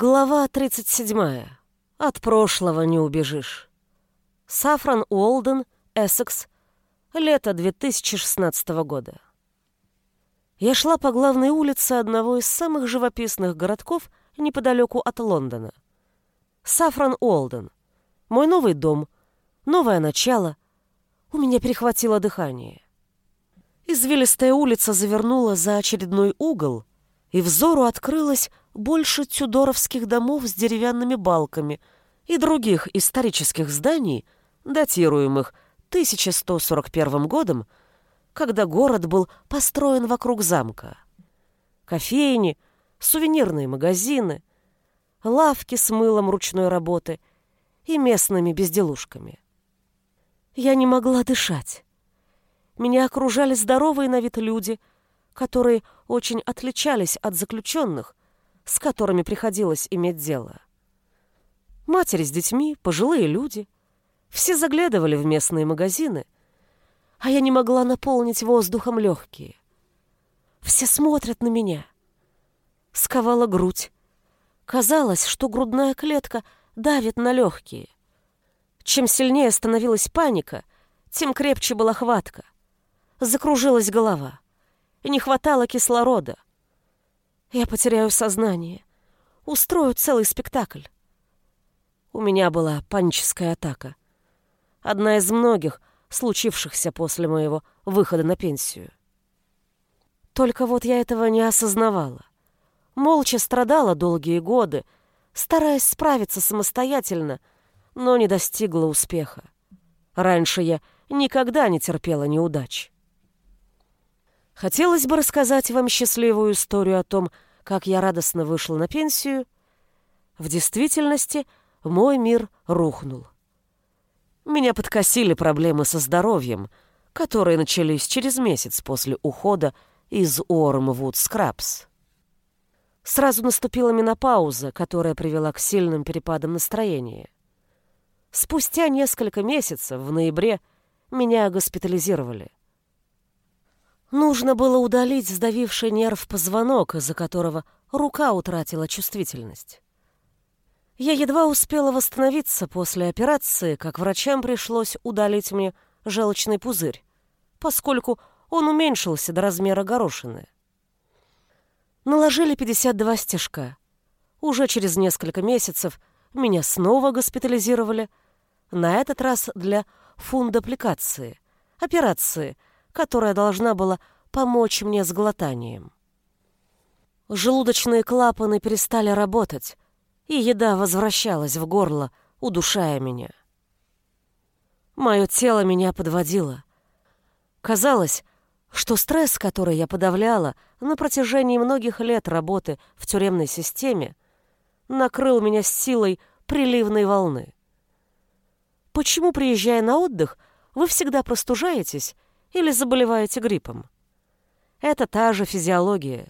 Глава 37. От прошлого не убежишь. Сафран Уолден, Эссекс. Лето 2016 года. Я шла по главной улице одного из самых живописных городков неподалеку от Лондона. Сафран Уолден. Мой новый дом. Новое начало. У меня перехватило дыхание. Извилистая улица завернула за очередной угол, и взору открылась больше тюдоровских домов с деревянными балками и других исторических зданий, датируемых 1141 годом, когда город был построен вокруг замка. Кофейни, сувенирные магазины, лавки с мылом ручной работы и местными безделушками. Я не могла дышать. Меня окружали здоровые на вид люди, которые очень отличались от заключенных, с которыми приходилось иметь дело. Матери с детьми, пожилые люди. Все заглядывали в местные магазины, а я не могла наполнить воздухом легкие. Все смотрят на меня. Сковала грудь. Казалось, что грудная клетка давит на легкие. Чем сильнее становилась паника, тем крепче была хватка. Закружилась голова. И не хватало кислорода. Я потеряю сознание. Устрою целый спектакль. У меня была паническая атака. Одна из многих, случившихся после моего выхода на пенсию. Только вот я этого не осознавала. Молча страдала долгие годы, стараясь справиться самостоятельно, но не достигла успеха. Раньше я никогда не терпела неудач. Хотелось бы рассказать вам счастливую историю о том, как я радостно вышла на пенсию. В действительности мой мир рухнул. Меня подкосили проблемы со здоровьем, которые начались через месяц после ухода из Уормвуд Скрабс. Сразу наступила менопауза, которая привела к сильным перепадам настроения. Спустя несколько месяцев, в ноябре, меня госпитализировали. Нужно было удалить сдавивший нерв позвонок, из-за которого рука утратила чувствительность. Я едва успела восстановиться после операции, как врачам пришлось удалить мне желчный пузырь, поскольку он уменьшился до размера горошины. Наложили 52 стежка. Уже через несколько месяцев меня снова госпитализировали, на этот раз для фундопликации, операции – которая должна была помочь мне с глотанием. Желудочные клапаны перестали работать, и еда возвращалась в горло, удушая меня. Мое тело меня подводило. Казалось, что стресс, который я подавляла на протяжении многих лет работы в тюремной системе, накрыл меня с силой приливной волны. Почему, приезжая на отдых, вы всегда простужаетесь или заболеваете гриппом. Это та же физиология.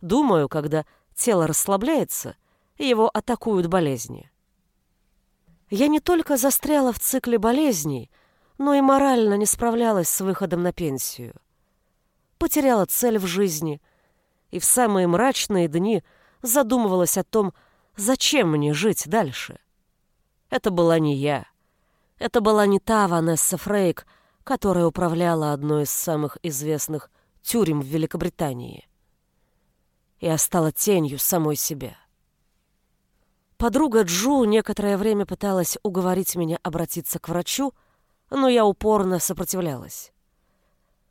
Думаю, когда тело расслабляется, его атакуют болезни. Я не только застряла в цикле болезней, но и морально не справлялась с выходом на пенсию. Потеряла цель в жизни и в самые мрачные дни задумывалась о том, зачем мне жить дальше. Это была не я. Это была не та Ванесса Фрейк, которая управляла одной из самых известных тюрем в Великобритании. Я стала тенью самой себя. Подруга Джу некоторое время пыталась уговорить меня обратиться к врачу, но я упорно сопротивлялась.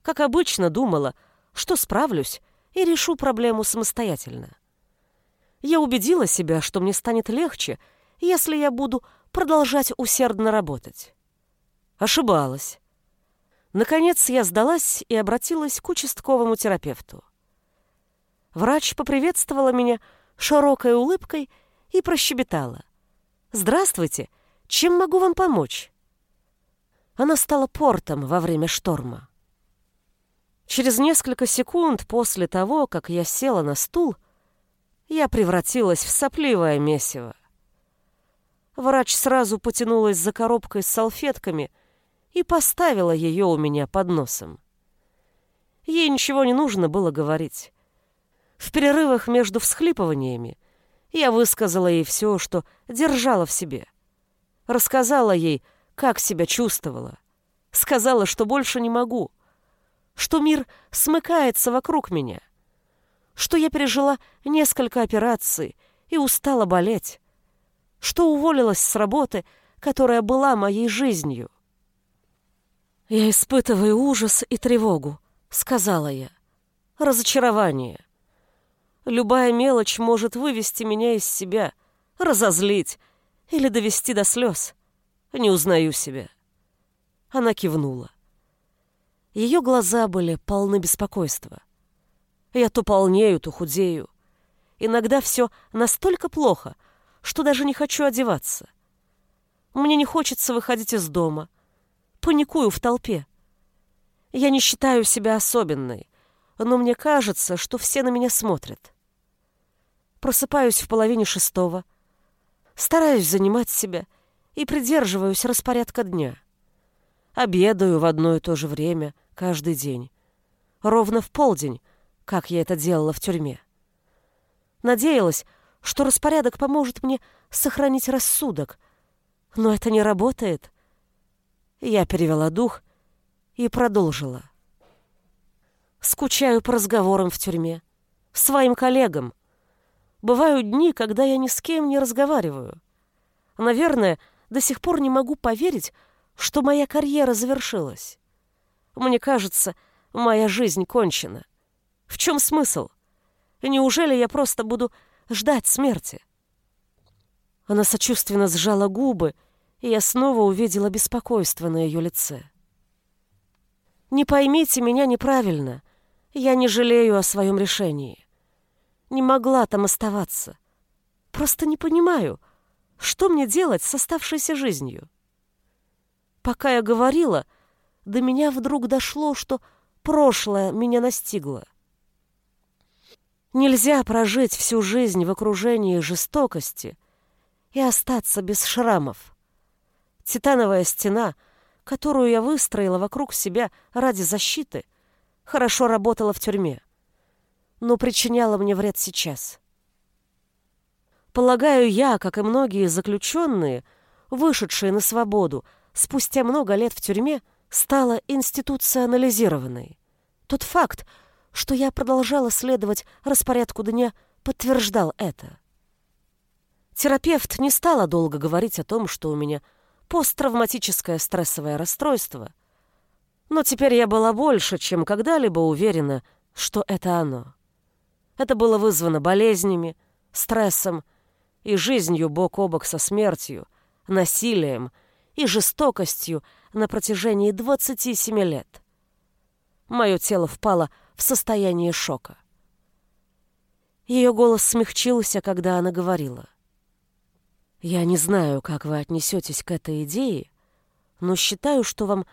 Как обычно, думала, что справлюсь и решу проблему самостоятельно. Я убедила себя, что мне станет легче, если я буду продолжать усердно работать. Ошибалась. Наконец я сдалась и обратилась к участковому терапевту. Врач поприветствовала меня широкой улыбкой и прощебетала. «Здравствуйте! Чем могу вам помочь?» Она стала портом во время шторма. Через несколько секунд после того, как я села на стул, я превратилась в сопливое месиво. Врач сразу потянулась за коробкой с салфетками — и поставила ее у меня под носом. Ей ничего не нужно было говорить. В перерывах между всхлипываниями Я высказала ей все, что держала в себе. Рассказала ей, как себя чувствовала. Сказала, что больше не могу. Что мир смыкается вокруг меня. Что я пережила несколько операций и устала болеть. Что уволилась с работы, которая была моей жизнью. «Я испытываю ужас и тревогу», — сказала я. «Разочарование. Любая мелочь может вывести меня из себя, разозлить или довести до слез. Не узнаю себя». Она кивнула. Ее глаза были полны беспокойства. Я то полнею, то худею. Иногда все настолько плохо, что даже не хочу одеваться. Мне не хочется выходить из дома. Паникую в толпе. Я не считаю себя особенной, но мне кажется, что все на меня смотрят. Просыпаюсь в половине шестого, стараюсь занимать себя и придерживаюсь распорядка дня. Обедаю в одно и то же время каждый день. Ровно в полдень, как я это делала в тюрьме. Надеялась, что распорядок поможет мне сохранить рассудок, но это не работает. Я перевела дух и продолжила. Скучаю по разговорам в тюрьме, своим коллегам. Бывают дни, когда я ни с кем не разговариваю. Наверное, до сих пор не могу поверить, что моя карьера завершилась. Мне кажется, моя жизнь кончена. В чем смысл? Неужели я просто буду ждать смерти? Она сочувственно сжала губы, и я снова увидела беспокойство на ее лице. «Не поймите меня неправильно. Я не жалею о своем решении. Не могла там оставаться. Просто не понимаю, что мне делать с оставшейся жизнью?» Пока я говорила, до меня вдруг дошло, что прошлое меня настигло. Нельзя прожить всю жизнь в окружении жестокости и остаться без шрамов. Титановая стена, которую я выстроила вокруг себя ради защиты, хорошо работала в тюрьме, но причиняла мне вред сейчас. Полагаю, я, как и многие заключенные, вышедшие на свободу спустя много лет в тюрьме, стала институционализированной. Тот факт, что я продолжала следовать распорядку дня, подтверждал это. Терапевт не стала долго говорить о том, что у меня посттравматическое стрессовое расстройство, но теперь я была больше, чем когда-либо уверена, что это оно. Это было вызвано болезнями, стрессом и жизнью бок о бок со смертью, насилием и жестокостью на протяжении 27 лет. Мое тело впало в состояние шока. Ее голос смягчился, когда она говорила. «Я не знаю, как вы отнесетесь к этой идее, но считаю, что вам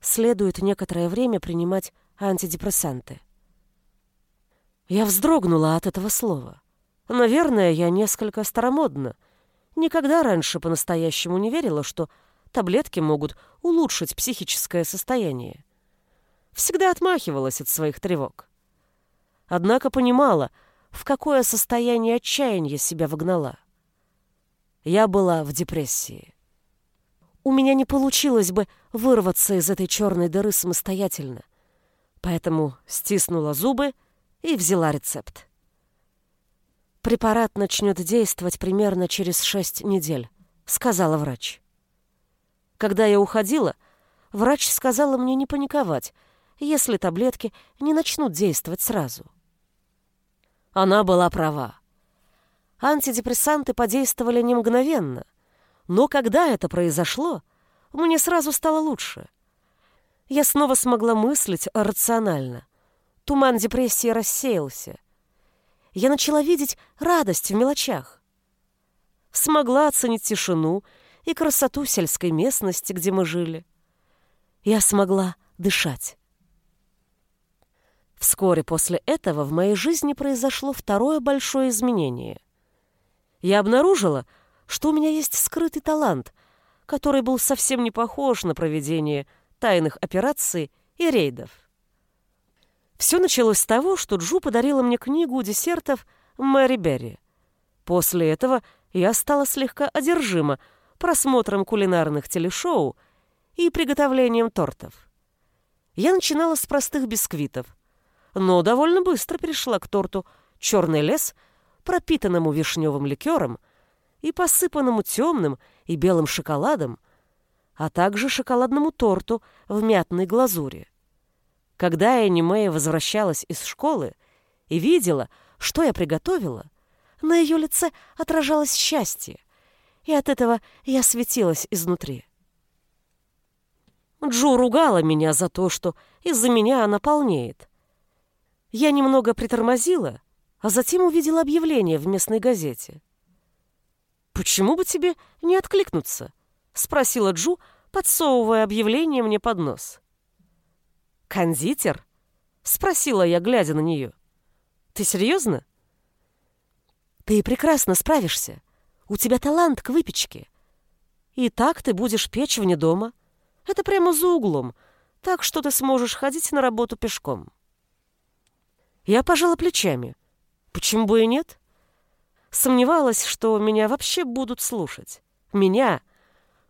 следует некоторое время принимать антидепрессанты». Я вздрогнула от этого слова. Наверное, я несколько старомодна. Никогда раньше по-настоящему не верила, что таблетки могут улучшить психическое состояние всегда отмахивалась от своих тревог. Однако понимала, в какое состояние отчаяния себя вогнала. Я была в депрессии. У меня не получилось бы вырваться из этой черной дыры самостоятельно, поэтому стиснула зубы и взяла рецепт. «Препарат начнет действовать примерно через шесть недель», — сказала врач. Когда я уходила, врач сказала мне не паниковать, если таблетки не начнут действовать сразу. Она была права. Антидепрессанты подействовали не мгновенно, но когда это произошло, мне сразу стало лучше. Я снова смогла мыслить рационально. Туман депрессии рассеялся. Я начала видеть радость в мелочах. Смогла оценить тишину и красоту сельской местности, где мы жили. Я смогла дышать. Вскоре после этого в моей жизни произошло второе большое изменение. Я обнаружила, что у меня есть скрытый талант, который был совсем не похож на проведение тайных операций и рейдов. Все началось с того, что Джу подарила мне книгу десертов Мэри Берри. После этого я стала слегка одержима просмотром кулинарных телешоу и приготовлением тортов. Я начинала с простых бисквитов, но довольно быстро перешла к торту «Черный лес», пропитанному вишневым ликером и посыпанному темным и белым шоколадом, а также шоколадному торту в мятной глазури. Когда Энимея возвращалась из школы и видела, что я приготовила, на ее лице отражалось счастье, и от этого я светилась изнутри. Джо ругала меня за то, что из-за меня она полнеет. Я немного притормозила, а затем увидела объявление в местной газете. «Почему бы тебе не откликнуться?» — спросила Джу, подсовывая объявление мне под нос. «Кондитер?» — спросила я, глядя на нее. «Ты серьезно?» «Ты прекрасно справишься. У тебя талант к выпечке. И так ты будешь печь вне дома. Это прямо за углом, так что ты сможешь ходить на работу пешком». Я пожала плечами. Почему бы и нет? Сомневалась, что меня вообще будут слушать. Меня,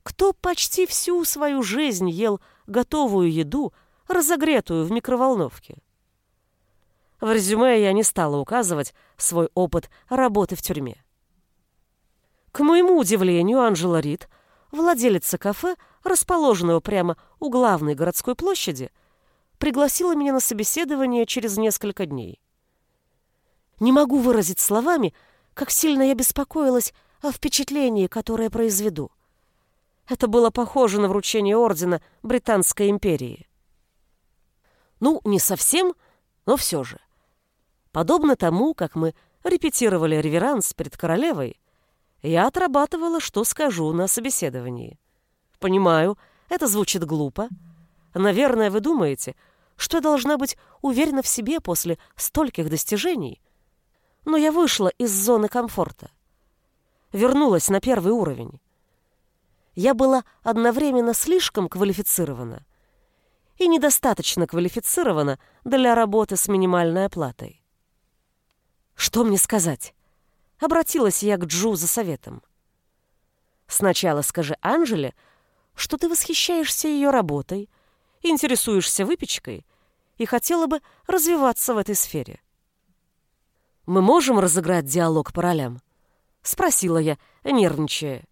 кто почти всю свою жизнь ел готовую еду, разогретую в микроволновке. В резюме я не стала указывать свой опыт работы в тюрьме. К моему удивлению, Анжела Рид, владелица кафе, расположенного прямо у главной городской площади, пригласила меня на собеседование через несколько дней. Не могу выразить словами, как сильно я беспокоилась о впечатлении, которое произведу. Это было похоже на вручение ордена Британской империи. Ну, не совсем, но все же. Подобно тому, как мы репетировали реверанс перед королевой, я отрабатывала, что скажу на собеседовании. Понимаю, это звучит глупо. Наверное, вы думаете, что я должна быть уверена в себе после стольких достижений. Но я вышла из зоны комфорта. Вернулась на первый уровень. Я была одновременно слишком квалифицирована и недостаточно квалифицирована для работы с минимальной оплатой. Что мне сказать? Обратилась я к Джу за советом. Сначала скажи Анжеле, что ты восхищаешься ее работой, интересуешься выпечкой и хотела бы развиваться в этой сфере. «Мы можем разыграть диалог по ролям?» — спросила я, нервничая.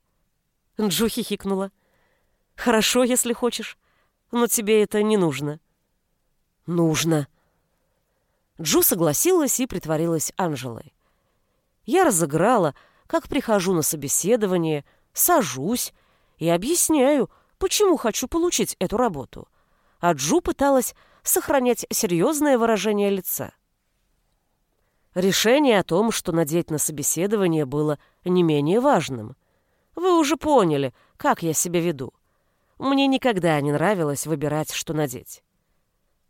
Джу хихикнула. «Хорошо, если хочешь но тебе это не нужно». «Нужно». Джу согласилась и притворилась Анжелой. Я разыграла, как прихожу на собеседование, сажусь и объясняю, почему хочу получить эту работу. А Джу пыталась сохранять серьезное выражение лица. Решение о том, что надеть на собеседование, было не менее важным. Вы уже поняли, как я себя веду. Мне никогда не нравилось выбирать, что надеть.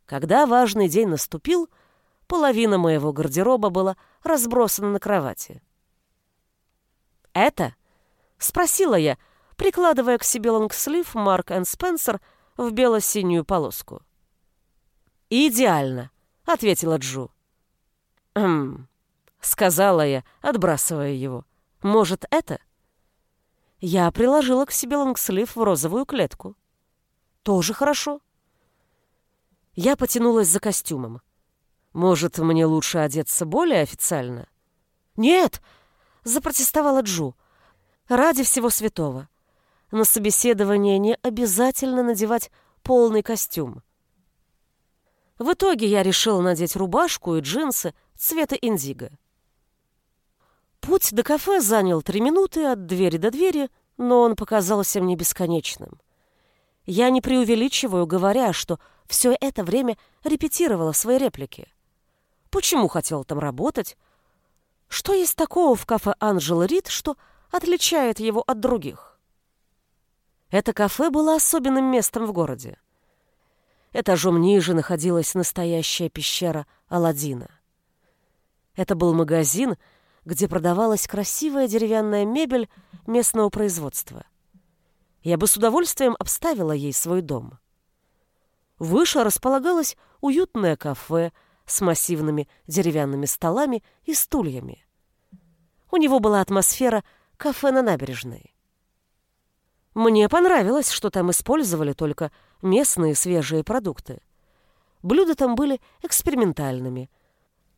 Когда важный день наступил, половина моего гардероба была разбросана на кровати. «Это?» — спросила я, прикладывая к себе лонгслив Марк энд Спенсер в бело-синюю полоску. «Идеально», — ответила Джу. «Хм», — сказала я, отбрасывая его. «Может, это?» Я приложила к себе лонгслив в розовую клетку. Тоже хорошо. Я потянулась за костюмом. Может, мне лучше одеться более официально? Нет, запротестовала Джу. Ради всего святого. На собеседование не обязательно надевать полный костюм. В итоге я решила надеть рубашку и джинсы цвета индиго. Путь до кафе занял три минуты от двери до двери, но он показался мне бесконечным. Я не преувеличиваю, говоря, что все это время репетировала свои реплики. Почему хотела там работать? Что есть такого в кафе Анжела Рид, что отличает его от других? Это кафе было особенным местом в городе. Этажом ниже находилась настоящая пещера Аладдина. Это был магазин, где продавалась красивая деревянная мебель местного производства. Я бы с удовольствием обставила ей свой дом. Выше располагалось уютное кафе с массивными деревянными столами и стульями. У него была атмосфера кафе на набережной. Мне понравилось, что там использовали только местные свежие продукты. Блюда там были экспериментальными.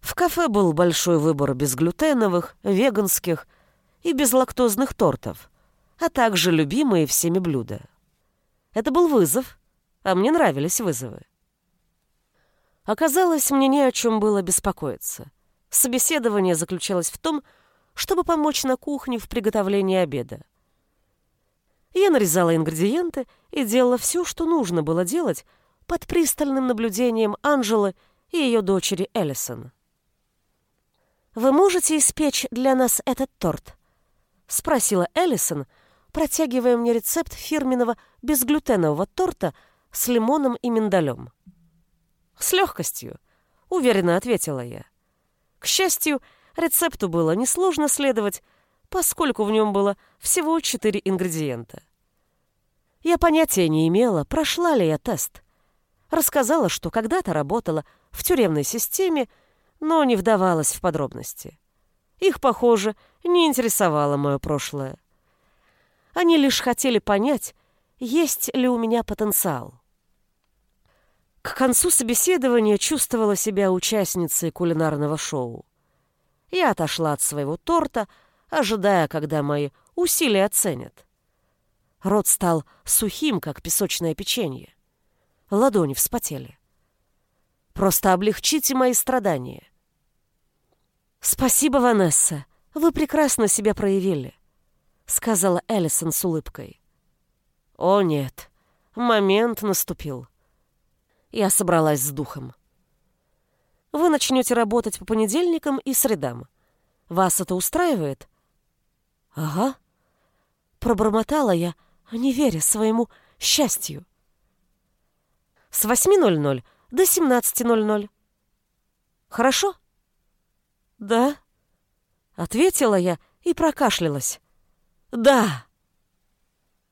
В кафе был большой выбор безглютеновых, веганских и безлактозных тортов, а также любимые всеми блюда. Это был вызов, а мне нравились вызовы. Оказалось, мне не о чем было беспокоиться. Собеседование заключалось в том, чтобы помочь на кухне в приготовлении обеда. Я нарезала ингредиенты и делала все, что нужно было делать под пристальным наблюдением Анжелы и ее дочери Эллисон. «Вы можете испечь для нас этот торт?» — спросила Эллисон, протягивая мне рецепт фирменного безглютенового торта с лимоном и миндалем. «С легкостью», — уверенно ответила я. К счастью, рецепту было несложно следовать, поскольку в нем было всего четыре ингредиента. Я понятия не имела, прошла ли я тест. Рассказала, что когда-то работала в тюремной системе, но не вдавалась в подробности. Их, похоже, не интересовало мое прошлое. Они лишь хотели понять, есть ли у меня потенциал. К концу собеседования чувствовала себя участницей кулинарного шоу. Я отошла от своего торта, ожидая, когда мои усилия оценят. Рот стал сухим, как песочное печенье. Ладони вспотели. Просто облегчите мои страдания. «Спасибо, Ванесса. Вы прекрасно себя проявили», — сказала Эллисон с улыбкой. «О, нет. Момент наступил». Я собралась с духом. «Вы начнете работать по понедельникам и средам. Вас это устраивает?» «Ага», — пробормотала я, не веря своему счастью. «С 8.00 до 17.00. Хорошо?» «Да», — ответила я и прокашлялась. «Да!»